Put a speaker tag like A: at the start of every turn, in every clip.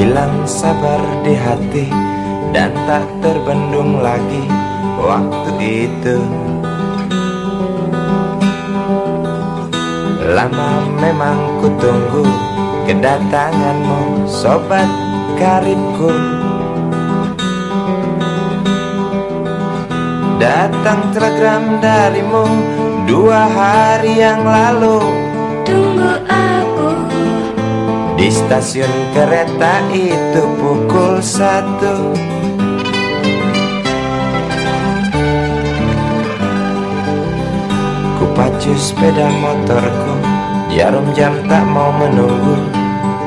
A: Hilang sabar di hati dan tak terbendung lagi waktu itu. Lama memang ku tunggu kedatanganmu sobat karibku Datang telegram darimu dua hari yang lalu.
B: Tunggu aku.
A: Di stasiun kereta itu pukul satu. Ku pacu sepeda motorku Jarum jam tak mau menunggu.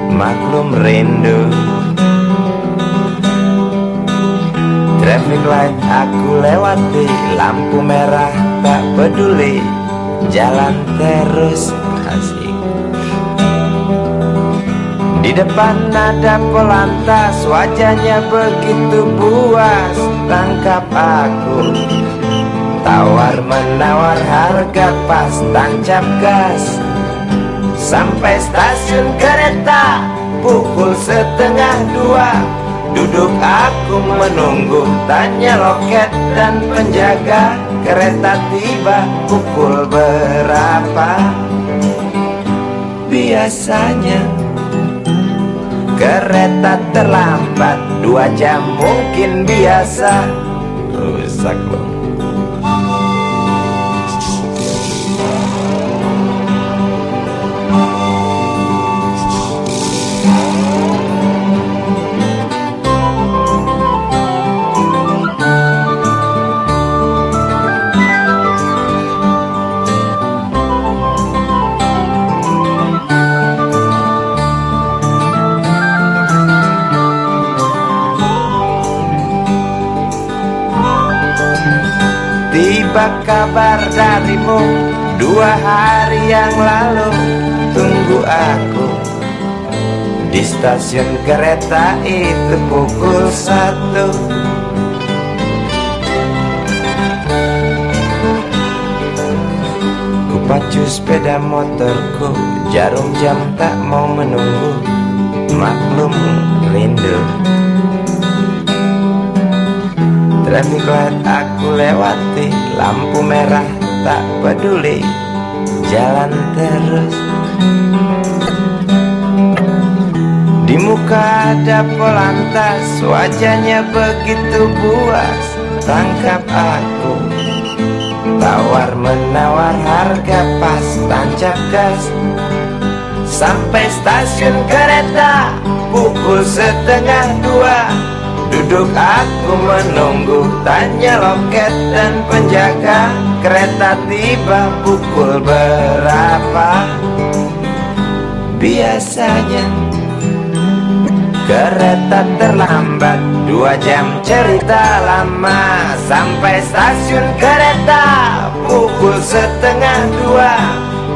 A: Maklum rindu Light aku lewati Lampu merah tak peduli Jalan terus asik. Di depan ada polantas Wajahnya begitu buas Tangkap aku. Tawar menawar harga pas tancap gas. Sampai stasiun kereta pukul setengah dua Duduk aku menunggu Tanya loket dan penjaga. Kereta tiba pukul berapa? Biasanya Kereta terlambat. Dua jam mungkin biasa. Rusak loh Tiba kabar darimu? Dua hari yang lalu Tunggu aku. Di stasiun kereta itu pukul satu. Ku pacu sepeda motorku Jarum jam tak mau menunggu. Maklum rindu Traffic light aku lewati Lampu merah tak peduli Jalan terus. Di muka ada polantas Wajahnya begitu buas Tangkap aku. Tawar menawar harga pas Tancap gas. Sampai stasiun kereta Pukul setengah dua Duduk aku menunggu Tanya loket dan penjaga. Kereta tiba pukul berapa? Biasanya Kereta terlambat. Dua jam cerita lama Sampai stasiun kereta Pukul setengah dua.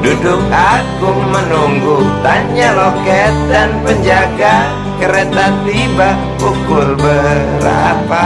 A: Duduk aku menunggu Tanya loket dan penjaga Kereta tiba pukul berapa